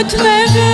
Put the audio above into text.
ötmeden